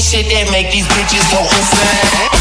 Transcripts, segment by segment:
shit that make these bitches go insane.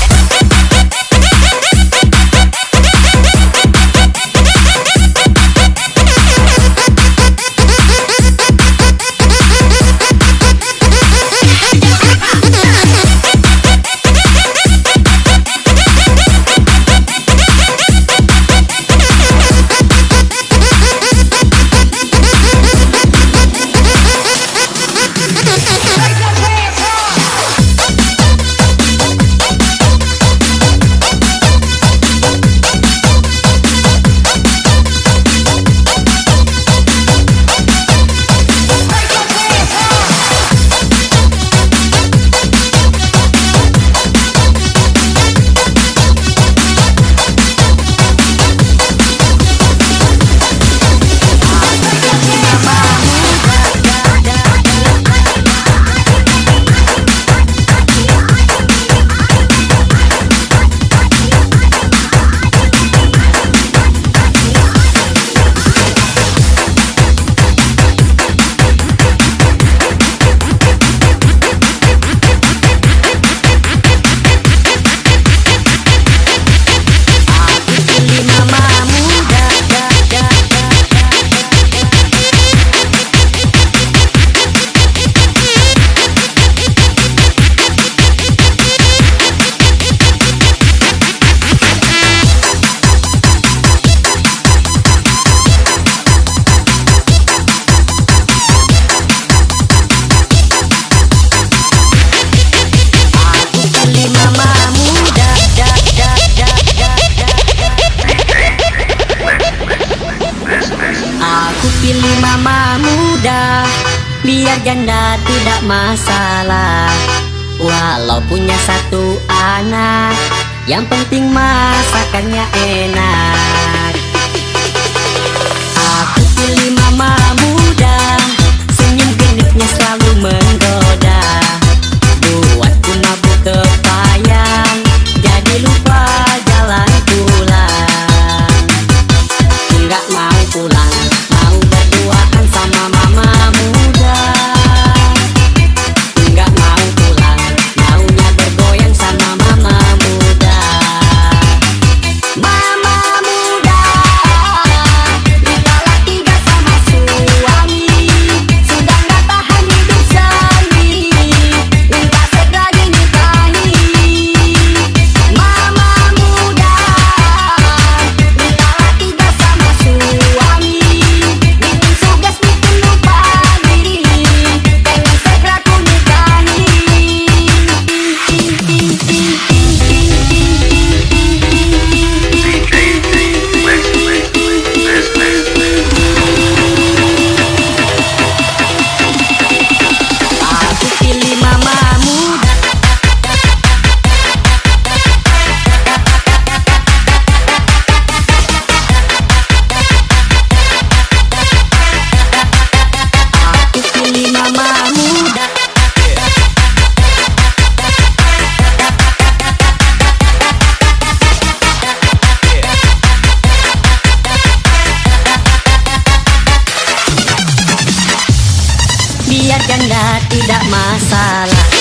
biar janda tidak masalah.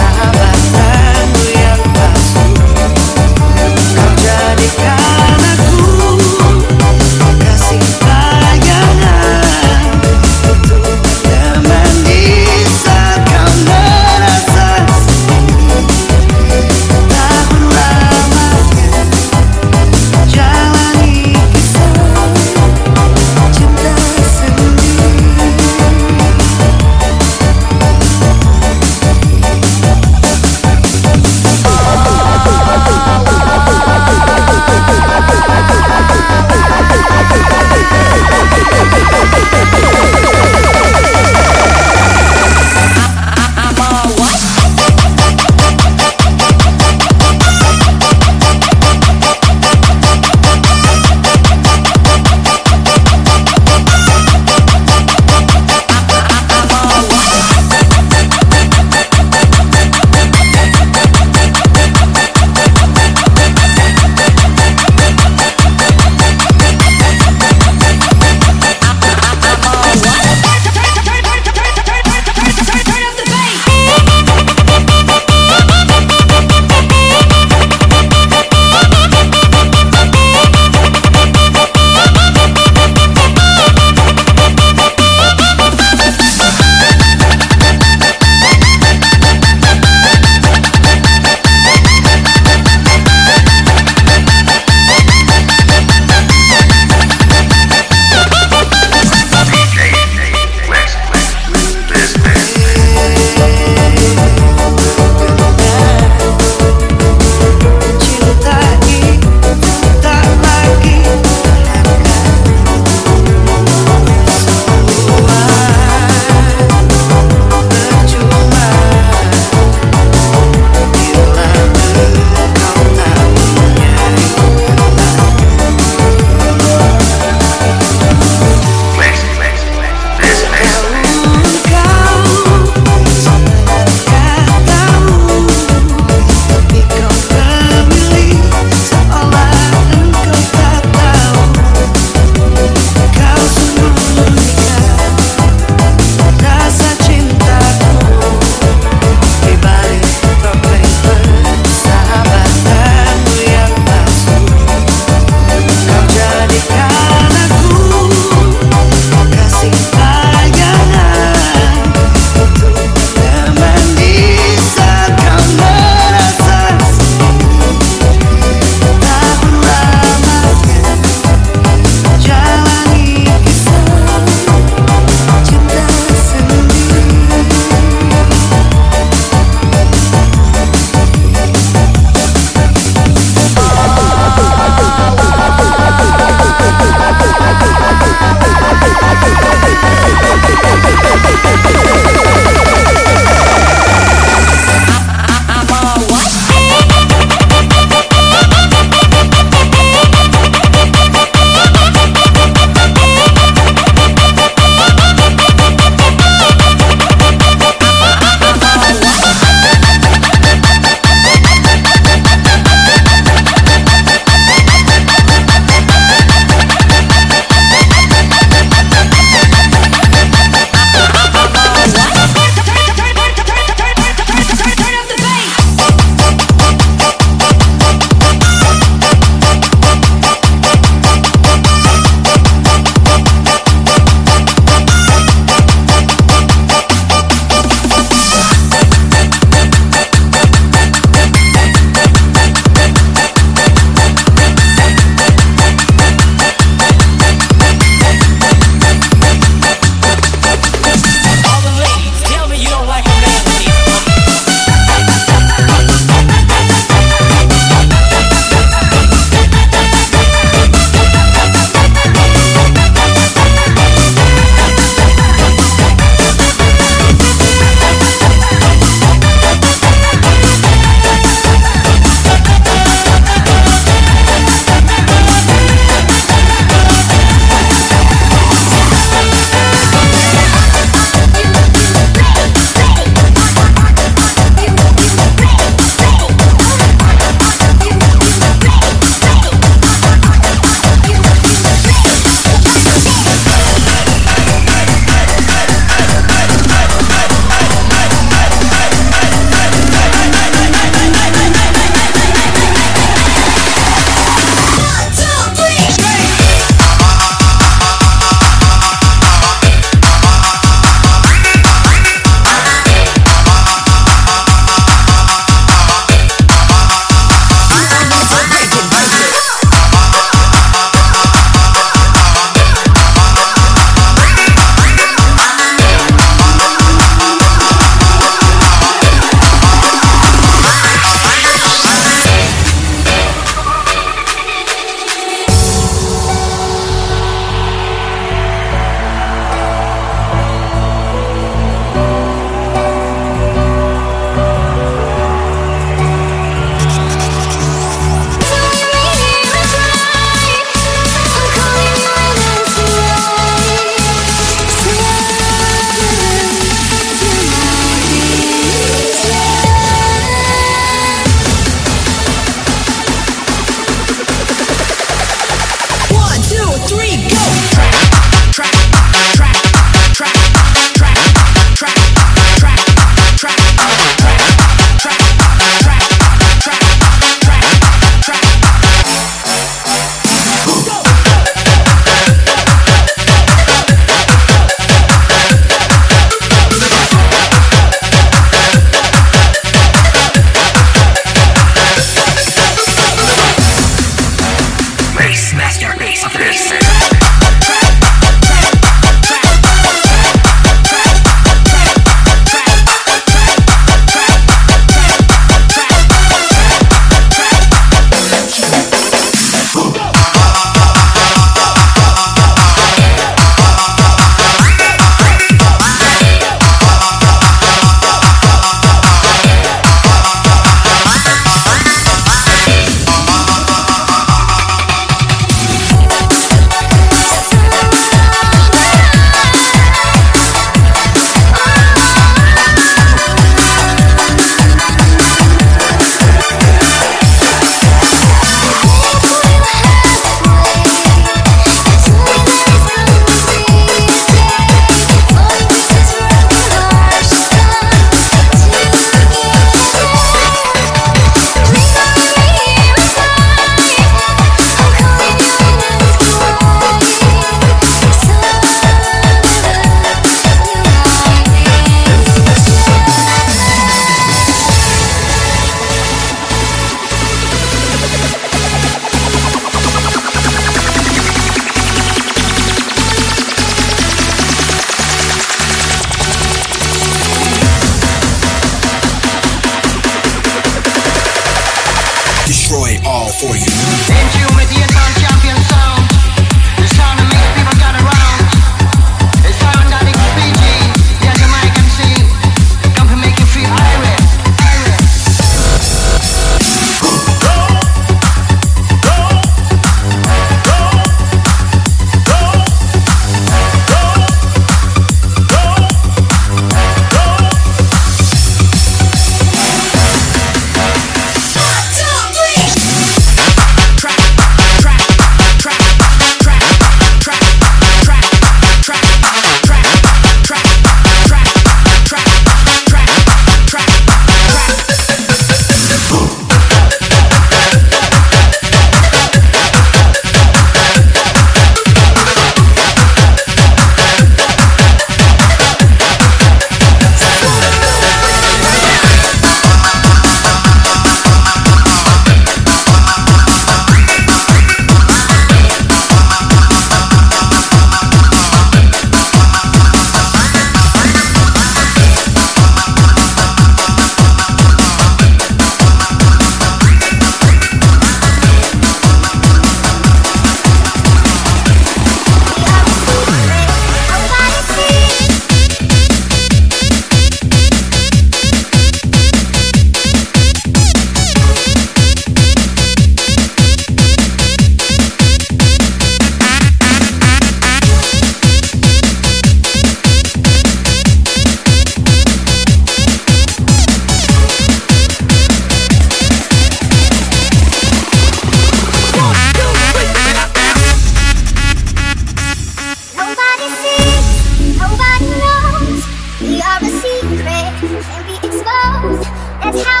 That's how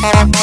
Thank you.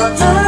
我